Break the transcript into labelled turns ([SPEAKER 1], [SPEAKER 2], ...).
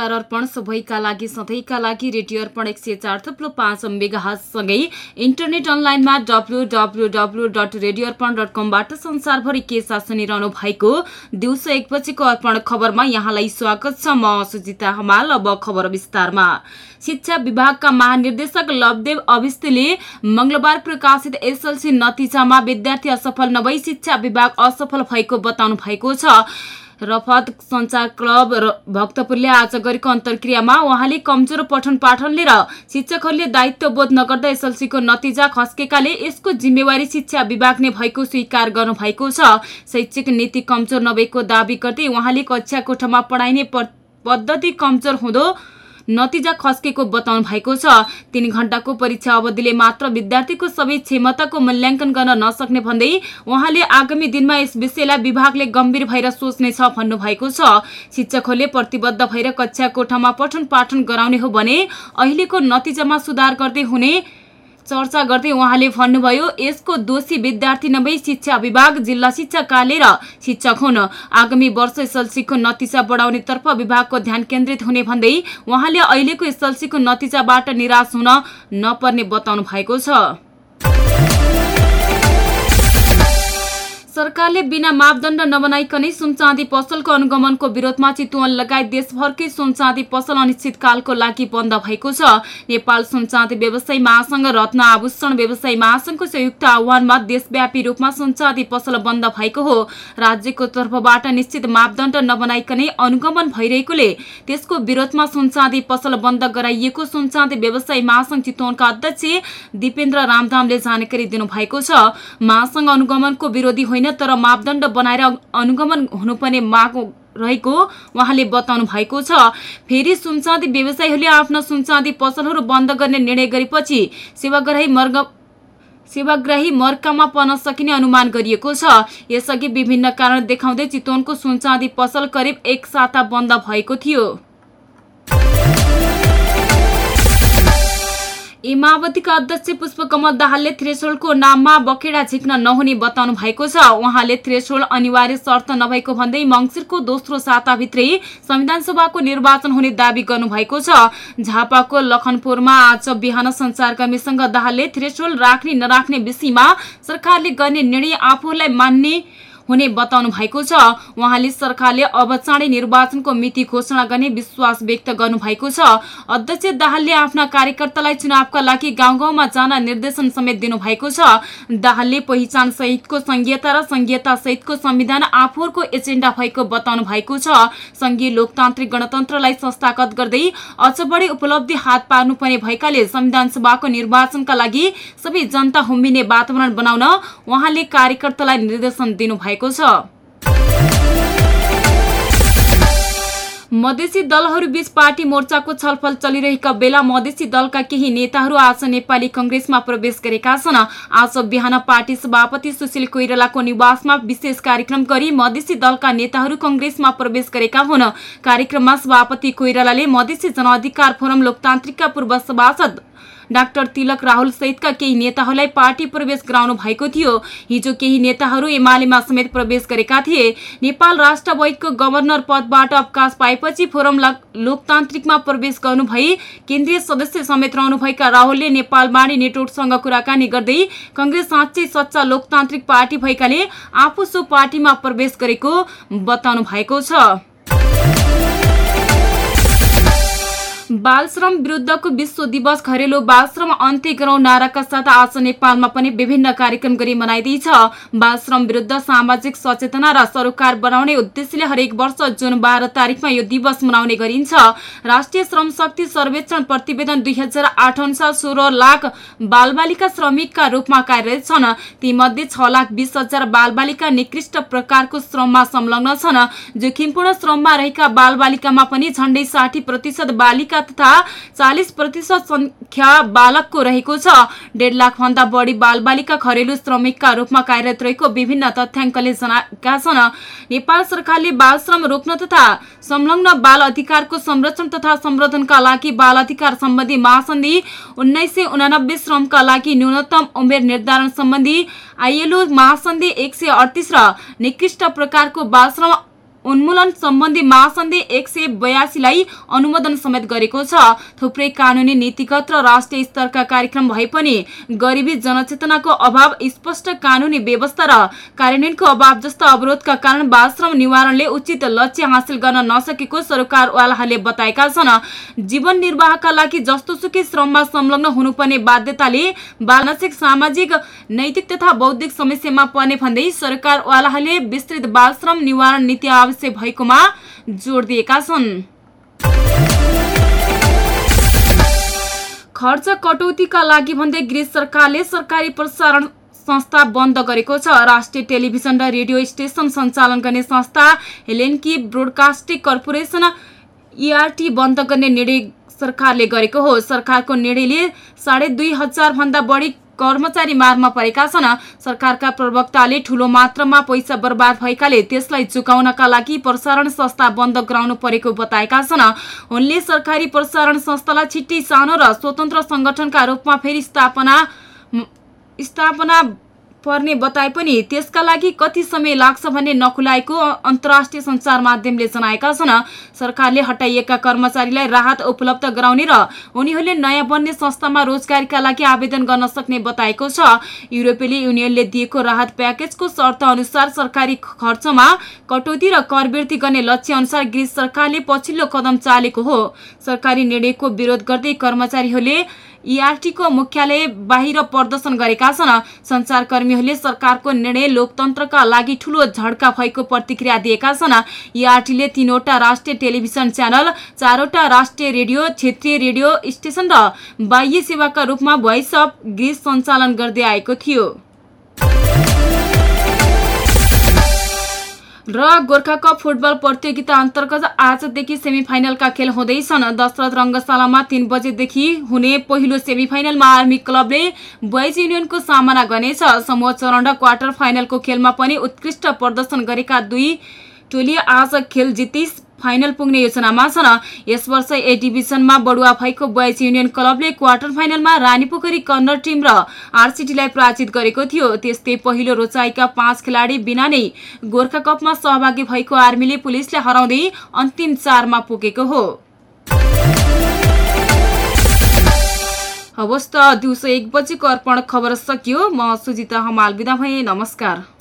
[SPEAKER 1] नमस्कार अर्पण सबैका लागि सधैँका लागि रेडियो अर्पण एक सय चार थुप्रो पाँच मेगासँगै इन्टरनेट अनलाइनमा W W W dot radio Arpan dot कमबाट संसारभरि के साथ सुनिरहनु भएको दिउँसो एक बजेको अर्पण खबरमा यहाँलाई स्वागत छ म सुजिता हमाल अब खबर विस्तारमा। शिक्षा विभागका महानिर्देशक लवदेव अभिष्टले मंगलबार प्रकाशित एसएलसी नतिजामा विद्यार्थी असफल नभई शिक्षा विभाग असफल भएको बताउनु भएको छ। रफत सञ्चार क्लब भक्तपुरले आज गरेको अन्तर्क्रियामा उहाँले कमजोर पठन पाठनले र शिक्षकहरूले दायित्व बोध नगर्दा एसएलसीको नतिजा खस्केकाले यसको जिम्मेवारी शिक्षा विभाग नै भएको स्वीकार गर्नुभएको छ। शैक्षिक नीति कमजोर नभएको दावी गर्दै उहाँले कक्षा कोठामा पढाइने पद्धति कमजोर हुँदो नतिजा खस्केको बताउनु भएको छ। तीन घण्टाको परीक्षा अवधिले मात्र विद्यार्थीको सबै क्षमताको मूल्याङ्कन गर्न नसक्ने भन्दै उहाँले आगामी दिनमा यस विषयलाई विभागले गम्भीर भएर सोच्नेछ भन्नुभएको छ। शिक्षकहरूले प्रतिबद्ध भएर कक्षा कोठामा पठन पाठन गराउने हो भने अहिलेको नतिजामा सुधार गर्दै हुने चर्चा गर्दै उहाँले भन्नुभयो यसको दोषी विद्यार्थी नभई शिक्षा विभाग जिल्ला शिक्षा कार्यालय र शिक्षक हुन्। आगामी वर्ष एसएलसीको नतिजा बढाउनेतर्फ विभागको ध्यान केन्द्रित हुने भन्दै उहाँले अहिलेको एसएलसीको नतिजाबाट निराश हुन नपर्ने बताउनु भएको छ। सरकारले बिना मापदण्ड नबनाइकनै सुनचाँदी पसलको अनुगमनको विरोधमा चितवन लगायत देशभरकै सुनचाँदी पसल अनिश्चितकालको लागि बन्द भएको छ। नेपाल सुनचाँदी व्यवसायी महासंघ रत्न आभूषण व्यवसायी महासंघको संयुक्त आह्वानमा देशव्यापी रूपमा सुनचाँदी पसल बन्द भएको हो। राज्यको तर्फबाट निश्चित मापदण्ड नबनाइकनै अनुगमन भइरहेकोले त्यसको विरोधमा सुनचाँदी पसल बन्द गराइएको सुनचाँदी व्यवसायी महासंघ चितवनका अध्यक्ष दिपेन्द्र रामधामले जानकारी दिनुभएको छ। महासंघ अनुगमनको विरोधी होइन तर मापदण्ड बनाएर अनुगमन हुनुपर्ने माग रहेको उहाँले बताउनु भएको छ। फेरि सुनचाँदी व्यवसायीहरूले आफ्ना सुनचाँदी पसलहरू बन्द गर्ने निर्णय गरेपछि सेवाग्राही मर्ग सेवाग्राही मर्कामा पर्न सकिने अनुमान गरिएको छ। यसअघि विभिन्न कारण देखाउँदै चितवनको सुनचाँदी पसल करिब एक साता बन्द भएको थियो। ए माओवादीका अध्यक्ष पुष्पकमल दाहालले थ्रेसोल्डको नाममा बकेडा झिक्न नहुने बताउनु भएको छ। उहाँले थ्रेसोल्ड अनिवार्य शर्त नभएको भन्दै मङ्सिरको दोस्रो साताभित्रै संविधान सभाको निर्वाचन हुने दावी गर्नुभएको छ। झापाको लखनपुरमा आज बिहान संचारकर्मीसँग दाहालले थ्रेसोल्ड राख्ने नराख्ने विषयमा सरकारले गर्ने निर्णय आफूलाई मान्ने हुने बताउनु भएको छ। उहाँले सरकारले अब चाँडै निर्वाचनको मिति घोषणा गर्ने विश्वास व्यक्त गर्नु भएको छ। अध्यक्ष दाहालले आफ्ना कार्यकर्तालाई चुनावका लागि गाउँ गाउँमा जान निर्देशन समेत दिनु भएको छ। दाहालले पहिचान सहितको संघीयता र संघीयता सहितको संविधान आफूहरूको एजेन्डा भएको बताउनु भएको छ। संघीय लोकतान्त्रिक गणतन्त्रलाई संस्थागत गर्दै अझ बढी उपलब्धि हात पार्नुपर्ने भएकाले संविधान सभाको निर्वाचनका लागि सबै जनता हुम्बिने वातावरण बनाउन उहाँले कार्यकर्तालाई निर्देशन दिनुभएको छ। मधेसी दलहरूबीच पार्टी मोर्चाको छलफल चलिरहेका बेला मधेसी दलका केही नेताहरू आज नेपाली कंग्रेसमा प्रवेश गरेका छन्। आज बिहान पार्टी सभापति सुशील कोइरालाको निवासमा विशेष कार्यक्रम गरी मधेसी दलका नेताहरू कंग्रेसमा प्रवेश गरेका हुन्। कार्यक्रममा सभापति कोइरालाले मधेसी जनअधिकार फोरम लोकतान्त्रिकका पूर्व सभासद डाक्टर तिलक राहुल सहितका केही नेताहरूलाई पार्टी प्रवेश गराउनु भएको थियो। हिजो केही नेताहरू एमालेमा समेत प्रवेश गरेका थिए। नेपाल राष्ट्र बैङ्कको गभर्नर पदबाट अवकाश पाएपछि फोरम लोकतान्त्रिकमा प्रवेश गर्नुभई केन्द्रीय सदस्य समेत रहनुभएका राहुलले नेपाल बाणी नेटवर्कसँग कुराकानी गर्दै कंग्रेस साँच्चै सच्चा लोकतान्त्रिक पार्टी भएकाले आफू सो पार्टीमा प्रवेश गरेको बताउनु भएको छ। बाल श्रम विरुद्धको विश्व दिवस घरेलु बाल श्रम अन्त्य गरौं नाराका साथ आज नेपालमा पनि विभिन्न कार्यक्रम गरी मनाइँदैछ। बाल श्रम विरुद्ध सामाजिक सचेतना र सरोकार बनाउने उद्देश्यले हरेक वर्ष जुन बाह्र तारिकमा यो दिवस मनाउने गरिन्छ। राष्ट्रिय श्रम शक्ति सर्वेक्षण प्रतिवेदन दुई हजार आठ अनुसार सोह्र लाख बालबालिका श्रमिकका रूपमा कार्यरत छन्। तीमध्ये छ लाख बिस हजार बालबालिका निकृष्ट प्रकारको श्रममा संलग्न छन्। जोखिमपूर्ण श्रममा रहेका बालबालिकामा पनि झण्डै साठी प्रतिशत बालिका तथा चालिस प्रतिशत संख्या बालकको रहेको छ। डेढ लाख भन्दा बढी बालबालिका घरेलु श्रमिकका रूपमा कार्यरत रहेको विभिन्न तथ्याङ्कले जनाएका छन्। नेपाल सरकारले बाल श्रम रोक्न तथा संलग्न बाल अधिकारको संरक्षण तथा सम्वर्धनका लागि बाल अधिकार सम्बन्धी महासन्धि उन्नाइस श्रमका लागि न्यूनतम उमेर निर्धारण सम्बन्धी आइएलओ महासन्धि एक सय अडतिस र निकृष्ट प्रकारको बाल श्रम उन्मूलन सम्बन्धी महासन्धि एक सय बयासीलाई अनुमोदन समेत गरेको छ। थुप्रै कानूनी नीतिगत र राष्ट्रिय स्तरका कार्यक्रम भए पनि गरिबी जनचेतनाको अभाव स्पष्ट कानूनी व्यवस्था र कार्यान्वयनको अभाव जस्ता अवरोधका कारण बालश्रम निवारणले उचित लक्ष्य हासिल गर्न नसकेको सरकारवालाहरूले बताएका छन्। जीवन निर्वाहका लागि जस्तोसुकै श्रममा संलग्न हुनुपर्ने बाध्यताले मानसिक सामाजिक नैतिक तथा बौद्धिक समस्यामा पर्ने भन्दै सरकारवालाहरूले विस्तृत बालश्रम निवारण नीति आवश्यक भएकोमा जोड दिएका छन्। खर्च कटौतीका लागि भन्दै ग्रिस सरकारले सरकारी प्रसारण संस्था बन्द गरेको छ। राष्ट्रिय टेलिभिजन र रेडियो स्टेशन सञ्चालन गर्ने संस्था हेलेन्की ब्रोडकास्टिङ कर्पोरेसन इआरटी बन्द गर्ने निर्णय सरकारले गरेको हो। सरकारको निर्णयले साढे दुई हजार भन्दा बढी कर्मचारी मारमा परेका छन्। सरकारका प्रवक्ताले ठूलो मात्रामा पैसा बर्बाद भएकाले त्यसलाई चुकाउनका लागि प्रसारण संस्था बन्द गराउनु परेको बताएका छन्। उनले सरकारी प्रसारण संस्थालाई छिट्टै सानो र स्वतन्त्र संगठनका रूपमा फेरि स्थापना स्थापना पर्ने बताए पनि त्यसका लागि कति समय लाग्छ भन्ने नखुलाएको अन्तर्राष्ट्रिय सञ्चार माध्यमले जनाएका छन्। सरकारले हटाइएका कर्मचारीलाई राहत उपलब्ध गराउने र उनीहरूले नयाँ बन्ने संस्थामा रोजगारीका लागि आवेदन गर्न सक्ने बताएको छ। युरोपेली युनियनले दिएको राहत प्याकेजको शर्त अनुसार सरकारी खर्चमा कटौती र कर वृद्धि गर्ने लक्ष्य अनुसार ग्रिस सरकारले पछिल्लो कदम चालेको हो। सरकारी निर्णयको विरोध गर्दै कर्मचारीहरूले इआरटीको मुख्यालय बाहिर प्रदर्शन गरेका छन्। संचारकर्मीहरूले सरकारको निर्णय लोकतन्त्रका लागि ठूलो झड्का भएको प्रतिक्रिया दिएका छन्। इआरटीले तीनवटा राष्ट्रिय टेलिभिजन च्यानल चारवटा राष्ट्रिय रेडियो क्षेत्रीय रेडियो स्टेशन र बाह्य सेवाका रूपमा भोइस अफ ग्रिस सञ्चालन गर्दै आएको थियो। र गोर्खा कप फुटबल प्रतियोगिता अन्तर्गत आजदेखि सेमिफाइनलका खेल हुँदैछन्। दशरथ रङ्गशालामा तीन बजेदेखि हुने पहिलो सेमिफाइनलमा आर्मी क्लबले बोइज युनियनको सामना गर्नेछ। समूह चरण र क्वार्टर फाइनलको खेलमा पनि उत्कृष्ट प्रदर्शन गरेका दुई टोली आज खेल जित्दै फाइनल पुग्ने योजनामा छन्। यस वर्ष ए डिभिजनमा बढुवा भएको बोइज युनियन क्लबले क्वार्टर फाइनलमा रानीपोखरी कन्नर टिम र आरसिटीलाई पराजित गरेको थियो। त्यस्तै पहिलो रोचाइका पाँच खेलाडी बिना नै गोर्खा कपमा सहभागी भएको आर्मीले पुलिसलाई हराउँदै अन्तिम चारमा पुगेको हो। हवस् त दिउँसो एक बजेको अर्पण खबर सकियो। म सुजिता हमाल बिदा भएँ। नमस्कार।